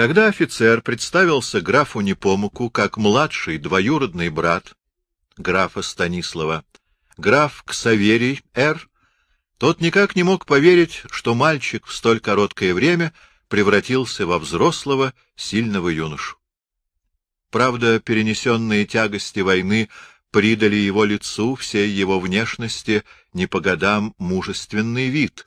Когда офицер представился графу Непомуку как младший двоюродный брат графа Станислава, граф Ксаверий Р., тот никак не мог поверить, что мальчик в столь короткое время превратился во взрослого, сильного юношу. Правда, перенесенные тягости войны придали его лицу, всей его внешности, не по годам мужественный вид.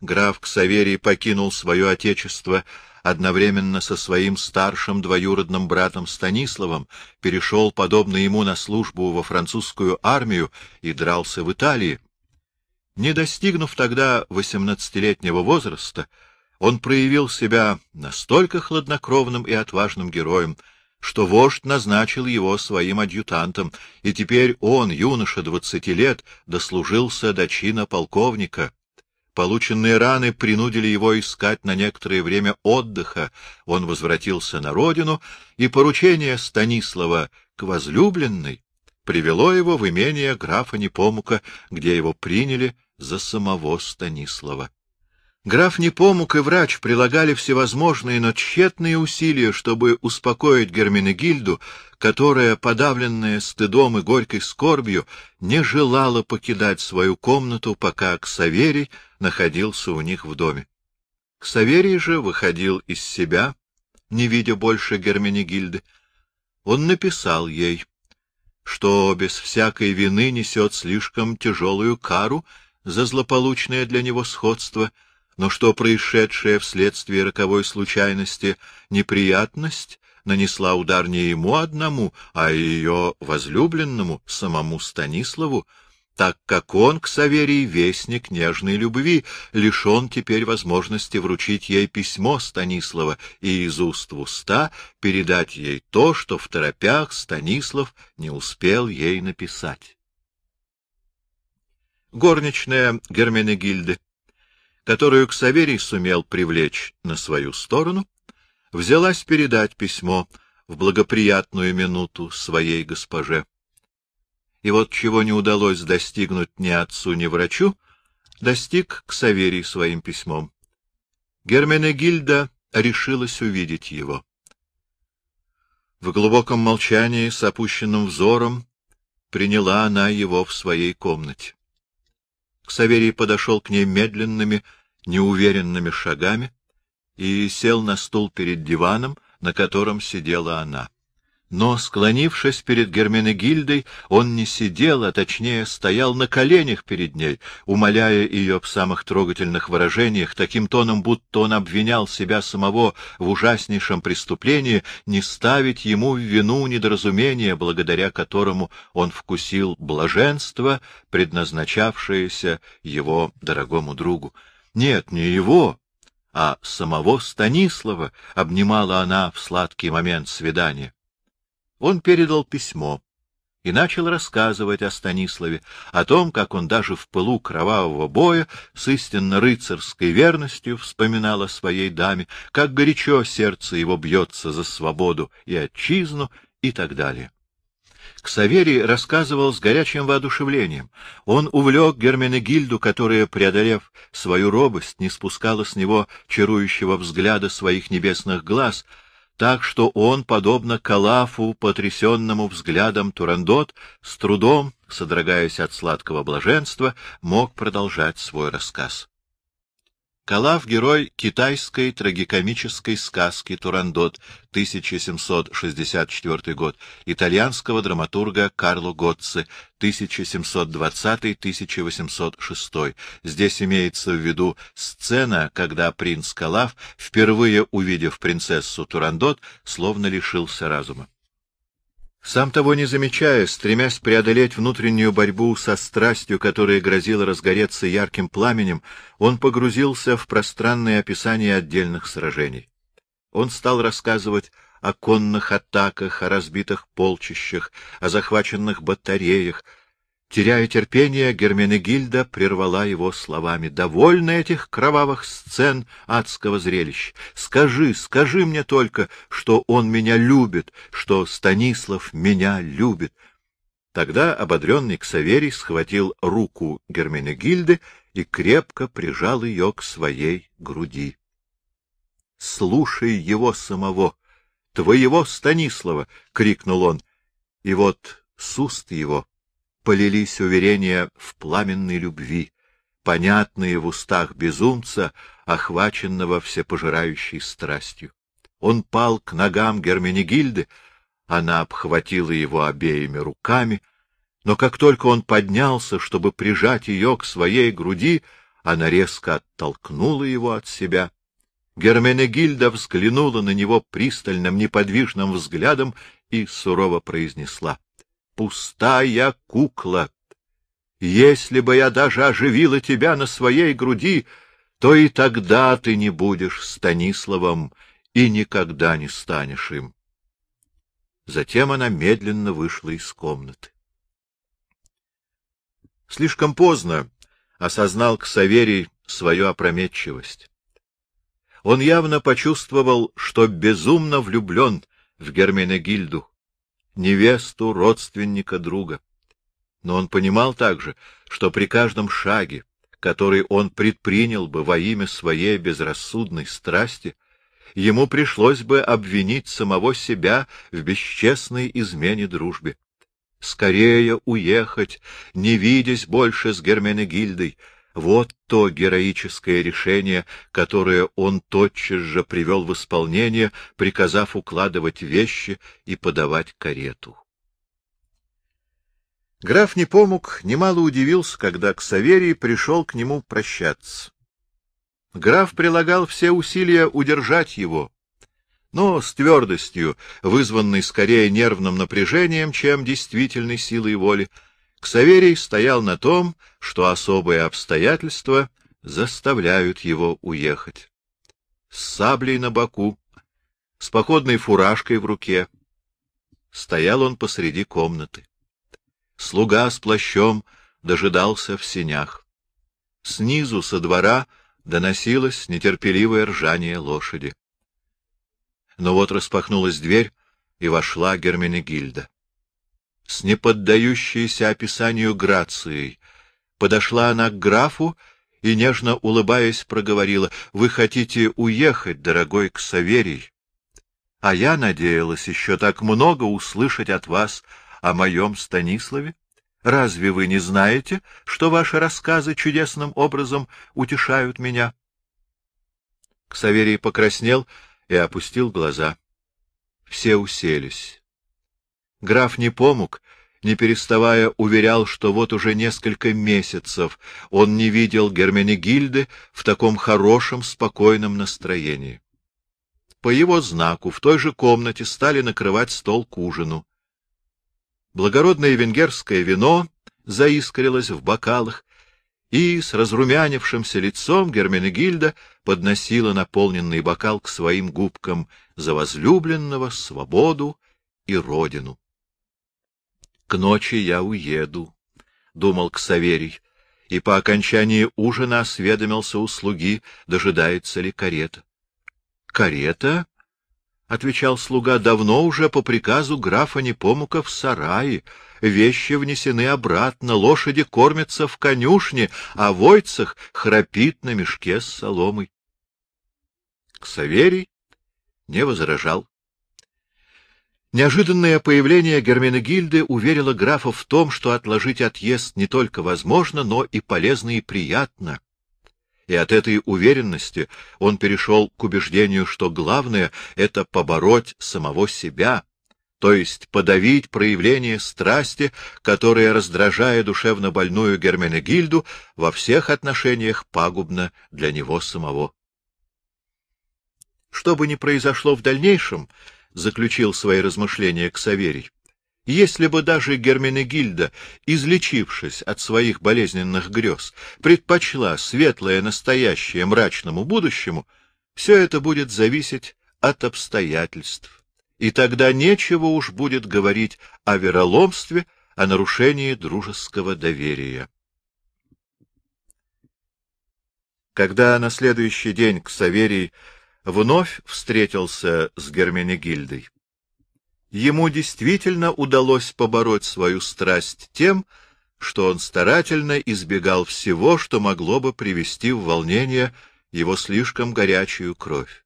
Граф Ксаверий покинул свое отечество одновременно со своим старшим двоюродным братом Станиславом, перешел, подобно ему, на службу во французскую армию и дрался в Италии. Не достигнув тогда восемнадцатилетнего возраста, он проявил себя настолько хладнокровным и отважным героем, что вождь назначил его своим адъютантом, и теперь он, юноша двадцати лет, дослужился до чина полковника. Полученные раны принудили его искать на некоторое время отдыха. Он возвратился на родину, и поручение Станислава к возлюбленной привело его в имение графа Непомука, где его приняли за самого Станислава. Граф Непомук и врач прилагали всевозможные, но тщетные усилия, чтобы успокоить Герменегильду, которая, подавленная стыдом и горькой скорбью, не желала покидать свою комнату, пока Ксаверий находился у них в доме. Ксаверий же выходил из себя, не видя больше Герменегильды. Он написал ей, что без всякой вины несет слишком тяжелую кару за злополучное для него сходство — но что происшедшая вследствие роковой случайности неприятность нанесла удар не ему одному, а ее возлюбленному, самому Станиславу, так как он, к Саверии, вестник нежной любви, лишен теперь возможности вручить ей письмо Станислава и из уст в уста передать ей то, что в торопях Станислав не успел ей написать. Горничная Герменегильды которую Ксаверий сумел привлечь на свою сторону, взялась передать письмо в благоприятную минуту своей госпоже. И вот чего не удалось достигнуть ни отцу, ни врачу, достиг Ксаверий своим письмом. Герменегильда решилась увидеть его. В глубоком молчании, с опущенным взором, приняла она его в своей комнате. Ксаверий подошел к ней медленными, неуверенными шагами и сел на стул перед диваном, на котором сидела она. Но, склонившись перед Герменегильдой, он не сидел, а точнее стоял на коленях перед ней, умоляя ее в самых трогательных выражениях, таким тоном, будто он обвинял себя самого в ужаснейшем преступлении, не ставить ему в вину недоразумение, благодаря которому он вкусил блаженство, предназначавшееся его дорогому другу. Нет, не его, а самого Станислава обнимала она в сладкий момент свидания. Он передал письмо и начал рассказывать о Станиславе, о том, как он даже в пылу кровавого боя с истинно рыцарской верностью вспоминал о своей даме, как горячо сердце его бьется за свободу и отчизну и так далее. Ксаверий рассказывал с горячим воодушевлением. Он увлек Герменегильду, которая, преодолев свою робость, не спускала с него чарующего взгляда своих небесных глаз, так что он, подобно Калафу, потрясенному взглядом Турандот, с трудом, содрогаясь от сладкого блаженства, мог продолжать свой рассказ. Калав — герой китайской трагикомической сказки «Турандот», 1764 год, итальянского драматурга Карло Готце, 1720-1806. Здесь имеется в виду сцена, когда принц Калав, впервые увидев принцессу Турандот, словно лишился разума. Сам того не замечая, стремясь преодолеть внутреннюю борьбу со страстью, которая грозила разгореться ярким пламенем, он погрузился в пространное описание отдельных сражений. Он стал рассказывать о конных атаках, о разбитых полчищах, о захваченных батареях, Теряя терпение, Герменегильда прервала его словами. — Довольно этих кровавых сцен адского зрелища. Скажи, скажи мне только, что он меня любит, что Станислав меня любит. Тогда ободренный Ксаверий схватил руку Герменегильды и крепко прижал ее к своей груди. слушай его самого, твоего Станислава! — крикнул он. И вот с уст его полились уверения в пламенной любви, понятные в устах безумца, охваченного всепожирающей страстью. Он пал к ногам Герменегильды, она обхватила его обеими руками, но как только он поднялся, чтобы прижать ее к своей груди, она резко оттолкнула его от себя. Герменегильда взглянула на него пристальным, неподвижным взглядом и сурово произнесла. — Пустая кукла! Если бы я даже оживила тебя на своей груди, то и тогда ты не будешь Станиславом и никогда не станешь им. Затем она медленно вышла из комнаты. Слишком поздно осознал Ксаверий свою опрометчивость. Он явно почувствовал, что безумно влюблен в Герменегильду, невесту родственника друга. Но он понимал также, что при каждом шаге, который он предпринял бы во имя своей безрассудной страсти, ему пришлось бы обвинить самого себя в бесчестной измене дружбе. Скорее уехать, не видясь больше с Герменегильдой, вот то героическое решение, которое он тотчас же привел в исполнение, приказав укладывать вещи и подавать карету. Граф Непомук немало удивился, когда к Саверии пришел к нему прощаться. Граф прилагал все усилия удержать его, но с твердостью, вызванной скорее нервным напряжением, чем действительной силой воли, Ксаверий стоял на том, что особые обстоятельства заставляют его уехать. С саблей на боку, с походной фуражкой в руке, стоял он посреди комнаты. Слуга с плащом дожидался в сенях. Снизу, со двора, доносилось нетерпеливое ржание лошади. Но вот распахнулась дверь, и вошла Герменегильда. С неподдающейся описанию грацией подошла она к графу и, нежно улыбаясь, проговорила, — Вы хотите уехать, дорогой Ксаверий? А я надеялась еще так много услышать от вас о моем Станиславе. Разве вы не знаете, что ваши рассказы чудесным образом утешают меня? Ксаверий покраснел и опустил глаза. Все уселись. Граф не помог, не переставая уверял, что вот уже несколько месяцев он не видел Герменегильды в таком хорошем, спокойном настроении. По его знаку в той же комнате стали накрывать стол к ужину. Благородное венгерское вино заискрилось в бокалах, и с разрумянившимся лицом Герменегильда подносила наполненный бокал к своим губкам за возлюбленного, свободу и родину. — К ночи я уеду, — думал Ксаверий, и по окончании ужина осведомился у слуги, дожидается ли карета. — Карета? — отвечал слуга, — давно уже по приказу графа Непомука в сарае. Вещи внесены обратно, лошади кормятся в конюшне, а Войцах храпит на мешке с соломой. Ксаверий не возражал. Неожиданное появление Герменегильды уверило графа в том, что отложить отъезд не только возможно, но и полезно и приятно и от этой уверенности он перешел к убеждению, что главное — это побороть самого себя, то есть подавить проявление страсти, которое, раздражая душевно больную Герменегильду, во всех отношениях пагубно для него самого. Что бы ни произошло в дальнейшем, — заключил свои размышления Ксаверий, если бы даже Герменегильда, излечившись от своих болезненных грез, предпочла светлое настоящее мрачному будущему, все это будет зависеть от обстоятельств. И тогда нечего уж будет говорить о вероломстве, о нарушении дружеского доверия. Когда на следующий день Ксаверий вновь встретился с Герменегильдой, ему действительно удалось побороть свою страсть тем, что он старательно избегал всего, что могло бы привести в волнение его слишком горячую кровь.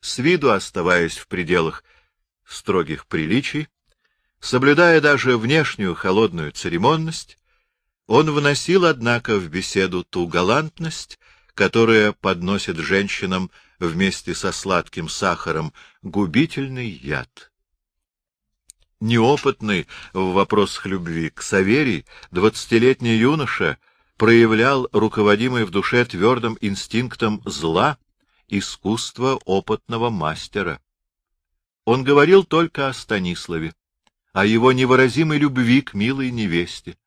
с виду оставаясь в пределах строгих приличий, соблюдая даже внешнюю холодную церемонность, он вносил, однако, в беседу ту галантность, которая подносит женщинам вместе со сладким сахаром губительный яд. Неопытный в вопросах любви к Саверий, двадцатилетний юноша проявлял руководимый в душе твердым инстинктом зла искусство опытного мастера. Он говорил только о Станиславе, о его невыразимой любви к милой невесте,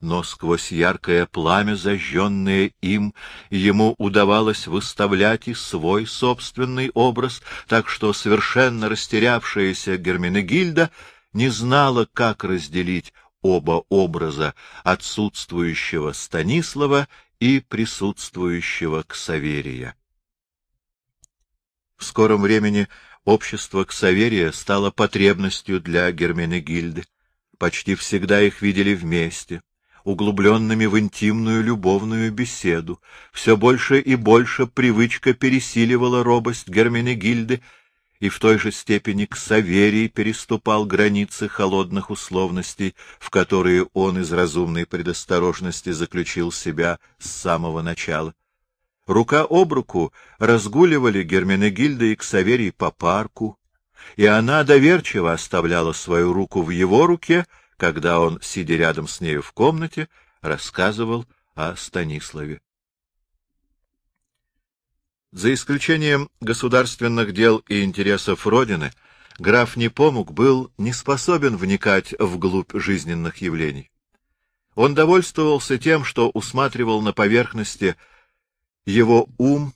но сквозь яркое пламя, зажженное им, ему удавалось выставлять и свой собственный образ, так что совершенно растерявшаяся Герменегильда не знала, как разделить оба образа отсутствующего Станислава и присутствующего Ксаверия. В скором времени общество Ксаверия стало потребностью для Герменегильды. Почти всегда их видели вместе, углубленными в интимную любовную беседу. Все больше и больше привычка пересиливала робость Герменегильды, и в той же степени к Саверии переступал границы холодных условностей, в которые он из разумной предосторожности заключил себя с самого начала. Рука об руку разгуливали Герменегильда и Ксаверий по парку, и она доверчиво оставляла свою руку в его руке, когда он, сидя рядом с нею в комнате, рассказывал о Станиславе. За исключением государственных дел и интересов Родины, граф Непомук был не способен вникать вглубь жизненных явлений. Он довольствовался тем, что усматривал на поверхности его ум,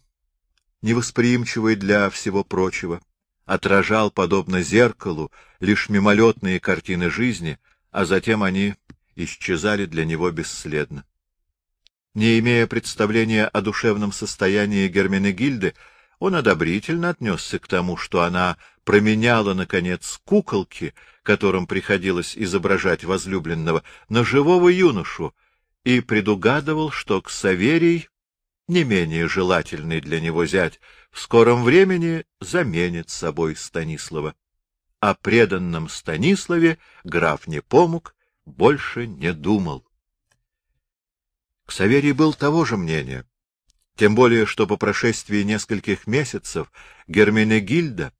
невосприимчивый для всего прочего, отражал, подобно зеркалу, лишь мимолетные картины жизни, а затем они исчезали для него бесследно. Не имея представления о душевном состоянии Герменегильды, он одобрительно отнесся к тому, что она променяла, наконец, куколки, которым приходилось изображать возлюбленного, на живого юношу, и предугадывал, что Ксаверий, не менее желательный для него зять, в скором времени заменит собой Станислава. О преданном Станиславе граф Непомук больше не думал. Ксаверий был того же мнения. Тем более, что по прошествии нескольких месяцев Герменегильда,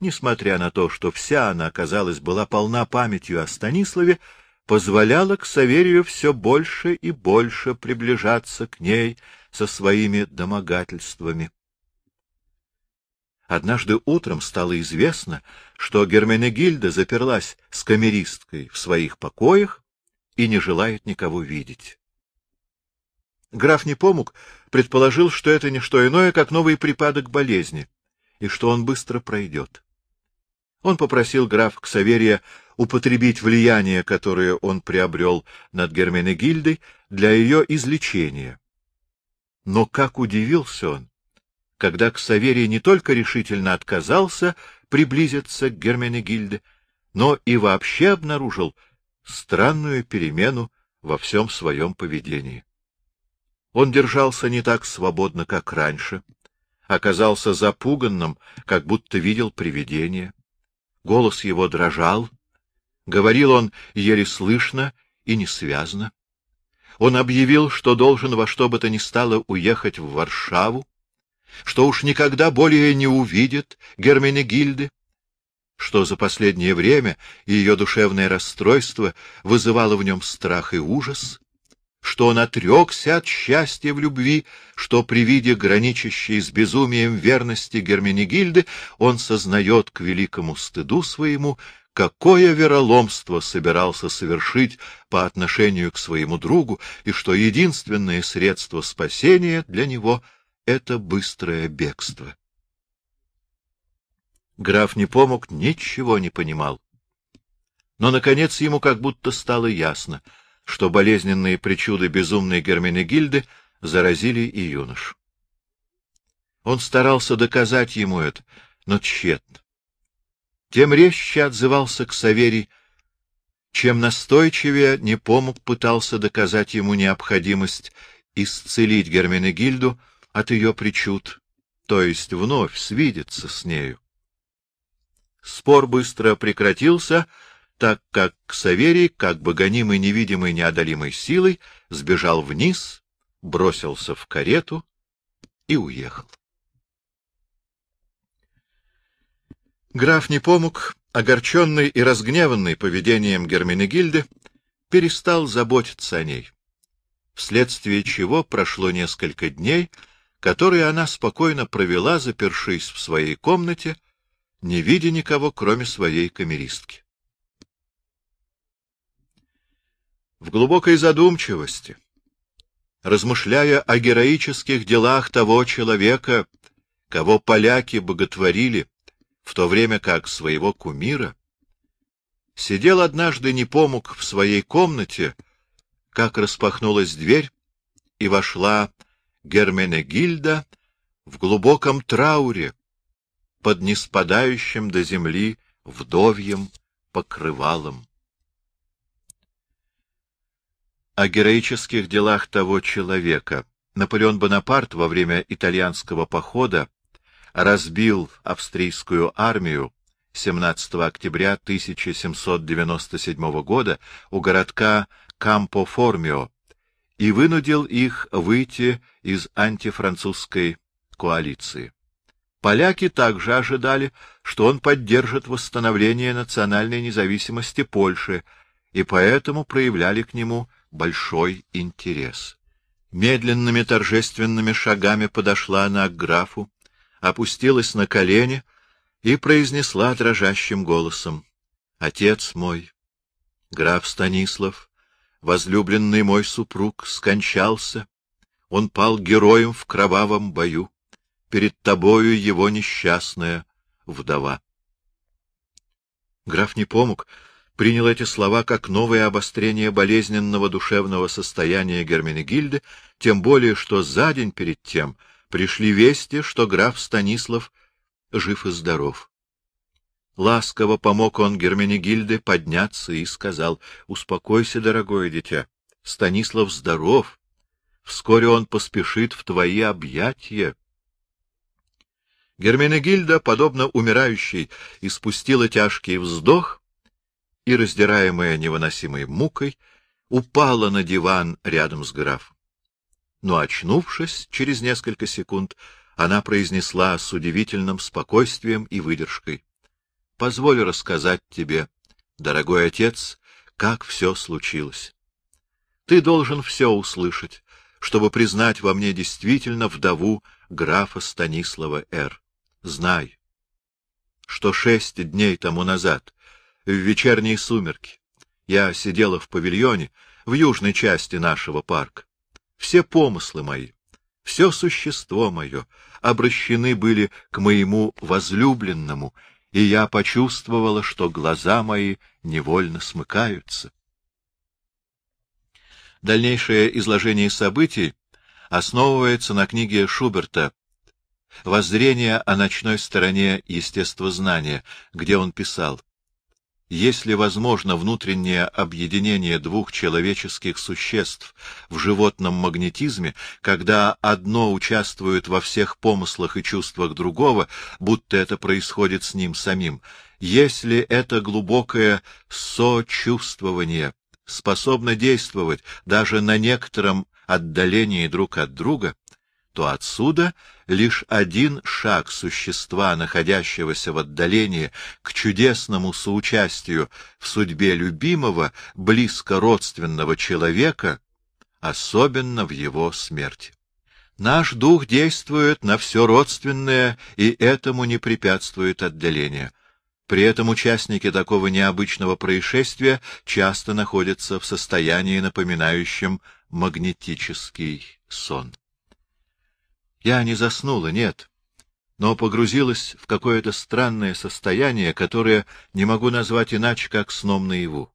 несмотря на то, что вся она, казалось, была полна памятью о Станиславе, позволяла Ксаверию все больше и больше приближаться к ней со своими домогательствами. Однажды утром стало известно, что Герменегильда заперлась с камеристкой в своих покоях и не желает никого видеть. Граф Непомук предположил, что это не что иное, как новый припадок болезни, и что он быстро пройдет. Он попросил граф Ксаверия употребить влияние, которое он приобрел над Герменегильдой, для ее излечения. Но как удивился он, когда Ксаверий не только решительно отказался приблизиться к Герменегильде, но и вообще обнаружил странную перемену во всем своем поведении. Он держался не так свободно, как раньше, оказался запуганным, как будто видел привидение. Голос его дрожал, говорил он еле слышно и несвязно. Он объявил, что должен во что бы то ни стало уехать в Варшаву, что уж никогда более не увидит Герменегильды, что за последнее время ее душевное расстройство вызывало в нем страх и ужас, что он отрекся от счастья в любви, что при виде граничащей с безумием верности Герменегильды он сознает к великому стыду своему, какое вероломство собирался совершить по отношению к своему другу, и что единственное средство спасения для него — это быстрое бегство. Граф Непомук ничего не понимал. Но, наконец, ему как будто стало ясно — что болезненные причуды безумной Герменегильды заразили и юнош. Он старался доказать ему это, но тщетно. Тем резче отзывался к Саверий, чем настойчивее Непомук пытался доказать ему необходимость исцелить Герменегильду от ее причуд, то есть вновь свидеться с нею. Спор быстро прекратился, так как Саверий, как бы гонимый невидимой неодолимой силой, сбежал вниз, бросился в карету и уехал. Граф Непомук, огорченный и разгневанный поведением Герменегильды, перестал заботиться о ней, вследствие чего прошло несколько дней, которые она спокойно провела, запершись в своей комнате, не видя никого, кроме своей камеристки. В глубокой задумчивости, размышляя о героических делах того человека, кого поляки боготворили, в то время как своего кумира, сидел однажды Непомук в своей комнате, как распахнулась дверь, и вошла Герменегильда в глубоком трауре, под неспадающим до земли вдовьем покрывалом. О героических делах того человека Наполеон Бонапарт во время итальянского похода разбил австрийскую армию 17 октября 1797 года у городка Кампо-Формио и вынудил их выйти из антифранцузской коалиции. Поляки также ожидали, что он поддержит восстановление национальной независимости Польши, и поэтому проявляли к нему большой интерес. Медленными торжественными шагами подошла она к графу, опустилась на колени и произнесла дрожащим голосом. — Отец мой, граф Станислав, возлюбленный мой супруг, скончался. Он пал героем в кровавом бою. Перед тобою его несчастная вдова. Граф Непомук принял эти слова как новое обострение болезненного душевного состояния Герменегильды, тем более, что за день перед тем — пришли вести, что граф Станислав жив и здоров. Ласково помог он Герменегильде подняться и сказал, — Успокойся, дорогое дитя, Станислав здоров, вскоре он поспешит в твои объятия. Герменегильда, подобно умирающей, испустила тяжкий вздох и, раздираемая невыносимой мукой, упала на диван рядом с графом но, очнувшись через несколько секунд, она произнесла с удивительным спокойствием и выдержкой. — Позволь рассказать тебе, дорогой отец, как все случилось. Ты должен все услышать, чтобы признать во мне действительно вдову графа Станислава Р. Знай, что шесть дней тому назад, в вечерние сумерки, я сидела в павильоне в южной части нашего парка все помыслы мои, все существо мое обращены были к моему возлюбленному, и я почувствовала, что глаза мои невольно смыкаются. Дальнейшее изложение событий основывается на книге Шуберта «Воззрение о ночной стороне естествознания», где он писал если возможно внутреннее объединение двух человеческих существ в животном магнетизме, когда одно участвует во всех помыслах и чувствах другого, будто это происходит с ним самим, если это глубокое сочувствование способно действовать даже на некотором отдалении друг от друга, то отсюда лишь один шаг существа, находящегося в отдалении, к чудесному соучастию в судьбе любимого, близко родственного человека, особенно в его смерти. Наш дух действует на все родственное, и этому не препятствует отдаление. При этом участники такого необычного происшествия часто находятся в состоянии, напоминающем магнетический сон. Я не заснула, нет, но погрузилась в какое-то странное состояние, которое не могу назвать иначе, как сном наяву.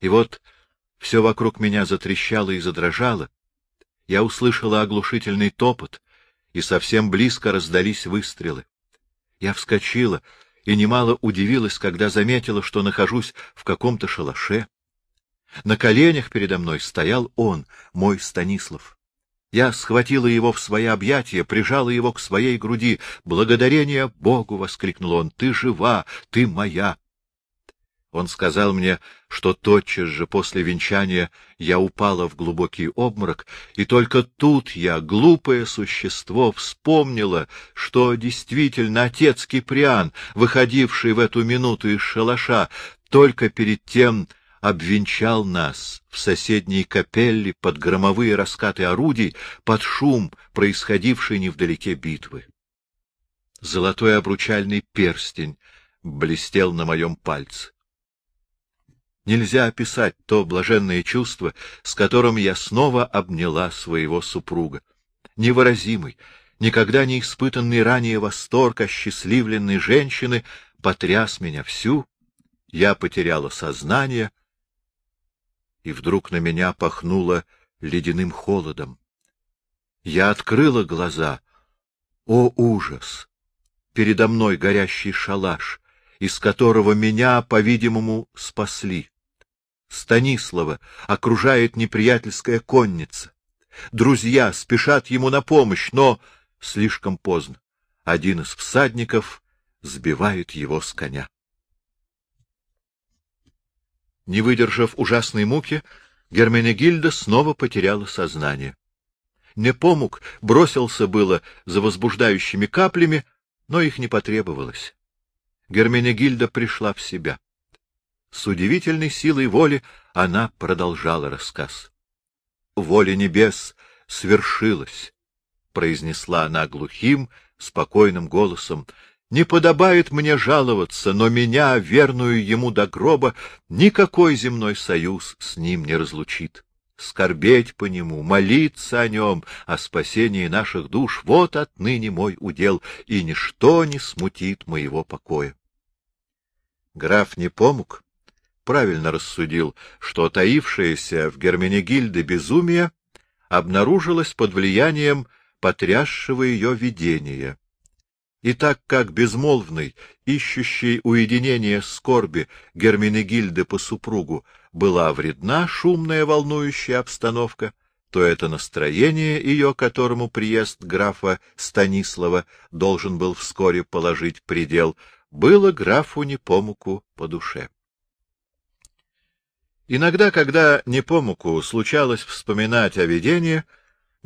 И вот все вокруг меня затрещало и задрожало. Я услышала оглушительный топот, и совсем близко раздались выстрелы. Я вскочила и немало удивилась, когда заметила, что нахожусь в каком-то шалаше. На коленях передо мной стоял он, мой Станислав. Я схватила его в свои объятия, прижала его к своей груди. «Благодарение Богу!» — воскликнул он. «Ты жива! Ты моя!» Он сказал мне, что тотчас же после венчания я упала в глубокий обморок, и только тут я, глупое существо, вспомнила, что действительно отец Киприан, выходивший в эту минуту из шалаша, только перед тем обвенчал нас в соседней капелле под громовые раскаты орудий, под шум, происходивший невдалеке битвы. Золотой обручальный перстень блестел на моем пальце. Нельзя описать то блаженное чувство, с которым я снова обняла своего супруга. Невыразимый, никогда не испытанный ранее восторг осчастливленной женщины потряс меня всю. Я потеряла сознание, и вдруг на меня пахнуло ледяным холодом. Я открыла глаза. О, ужас! Передо мной горящий шалаш, из которого меня, по-видимому, спасли. Станислава окружает неприятельская конница. Друзья спешат ему на помощь, но слишком поздно. Один из всадников сбивает его с коня. Не выдержав ужасной муки, Герменегильда снова потеряла сознание. Непомук бросился было за возбуждающими каплями, но их не потребовалось. Герменегильда пришла в себя. С удивительной силой воли она продолжала рассказ. «Воля небес свершилась», — произнесла она глухим, спокойным голосом. «Не подобает мне жаловаться, но меня, верную ему до гроба, никакой земной союз с ним не разлучит. Скорбеть по нему, молиться о нем, о спасении наших душ — вот отныне мой удел, и ничто не смутит моего покоя». Граф не помог правильно рассудил, что таившееся в Герменегильде безумие обнаружилось под влиянием потрясшего ее видения. И так как безмолвный, ищущий уединение скорби Герменегильды по супругу была вредна шумная волнующая обстановка, то это настроение ее, которому приезд графа Станислава должен был вскоре положить предел, было графу Непомуку по душе. Иногда, когда Непомуку случалось вспоминать о видении,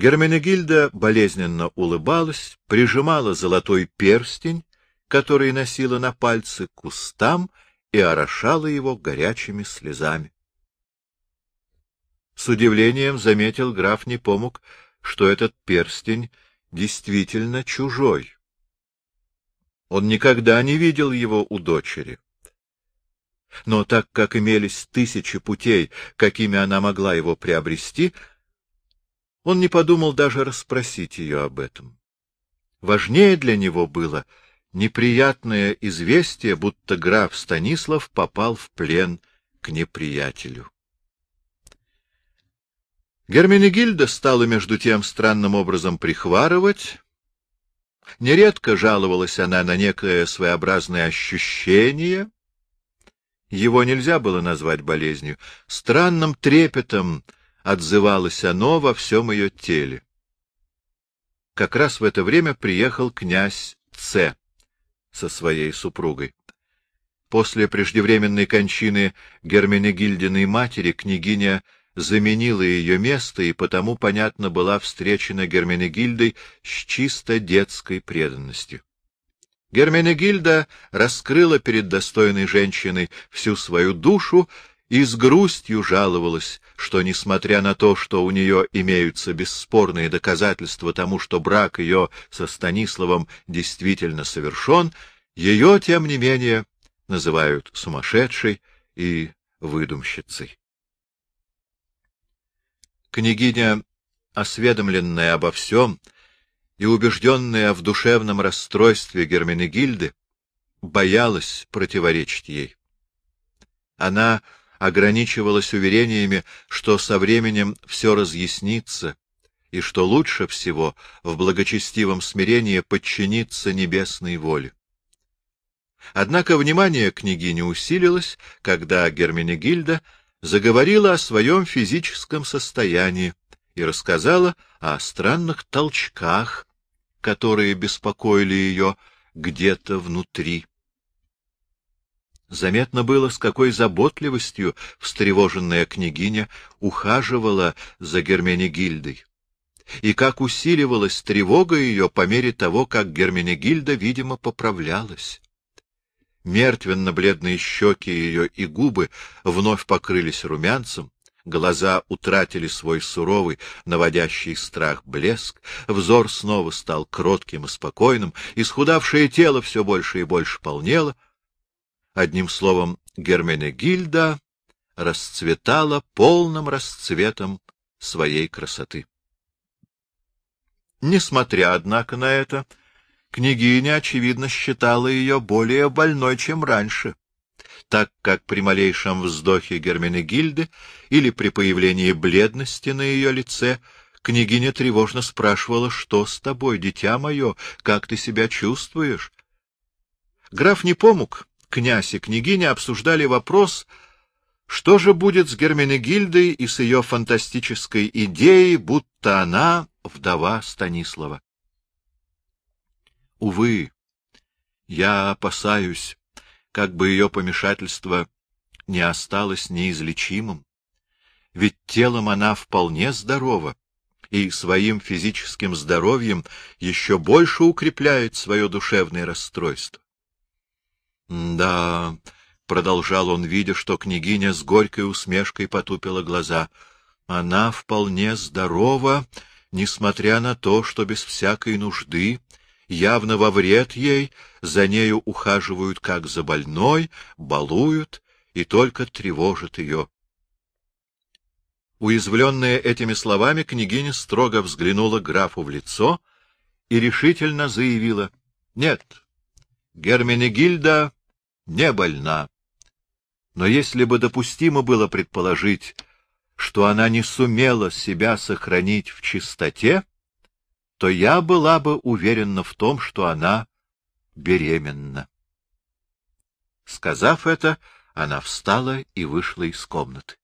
Герменегильда болезненно улыбалась, прижимала золотой перстень, который носила на пальце, к кустам и орошала его горячими слезами. С удивлением заметил граф Непомук, что этот перстень действительно чужой. Он никогда не видел его у дочери. Но так как имелись тысячи путей, какими она могла его приобрести, он не подумал даже расспросить ее об этом. Важнее для него было неприятное известие, будто граф Станислав попал в плен к неприятелю. Герменегильда стала между тем странным образом прихварывать. Нередко жаловалась она на некое своеобразное ощущение, его нельзя было назвать болезнью. Странным трепетом отзывалось оно во всем ее теле. Как раз в это время приехал князь Ц. со своей супругой. После преждевременной кончины Герменегильдиной матери княгиня заменила ее место и потому, понятно, была встречена Герменегильдой с чисто детской преданностью. Герменегильда раскрыла перед достойной женщиной всю свою душу и с грустью жаловалась, что, несмотря на то, что у нее имеются бесспорные доказательства тому, что брак ее со Станиславом действительно совершен, ее, тем не менее, называют сумасшедшей и выдумщицей. Княгиня, осведомленная обо всем, — и, убежденная в душевном расстройстве Герменегильды, боялась противоречить ей. Она ограничивалась уверениями, что со временем все разъяснится, и что лучше всего в благочестивом смирении подчиниться небесной воле. Однако внимание княгини усилилось, когда Герменегильда заговорила о своем физическом состоянии, и рассказала о странных толчках, которые беспокоили ее где-то внутри. Заметно было, с какой заботливостью встревоженная княгиня ухаживала за Герменегильдой, и как усиливалась тревога ее по мере того, как Герменегильда, видимо, поправлялась. Мертвенно-бледные щеки ее и губы вновь покрылись румянцем, глаза утратили свой суровый, наводящий страх блеск, взор снова стал кротким и спокойным, исхудавшее тело все больше и больше полнело. Одним словом, Герменегильда расцветала полным расцветом своей красоты. Несмотря, однако, на это, княгиня, очевидно, считала ее более больной, чем раньше так как при малейшем вздохе Герменегильды или при появлении бледности на ее лице княгиня тревожно спрашивала, что с тобой, дитя мое, как ты себя чувствуешь? Граф не помог, князь и княгиня обсуждали вопрос, что же будет с Герменегильдой и с ее фантастической идеей, будто она вдова Станислава. Увы, я опасаюсь, как бы ее помешательство не осталось неизлечимым. Ведь телом она вполне здорова, и своим физическим здоровьем еще больше укрепляет свое душевное расстройство. — Да, — продолжал он, видя, что княгиня с горькой усмешкой потупила глаза, — она вполне здорова, несмотря на то, что без всякой нужды явно во вред ей, за нею ухаживают как за больной, балуют и только тревожат ее. Уязвленная этими словами, княгиня строго взглянула графу в лицо и решительно заявила — Нет, Герменегильда не больна. Но если бы допустимо было предположить, что она не сумела себя сохранить в чистоте, то я была бы уверена в том, что она беременна. Сказав это, она встала и вышла из комнаты.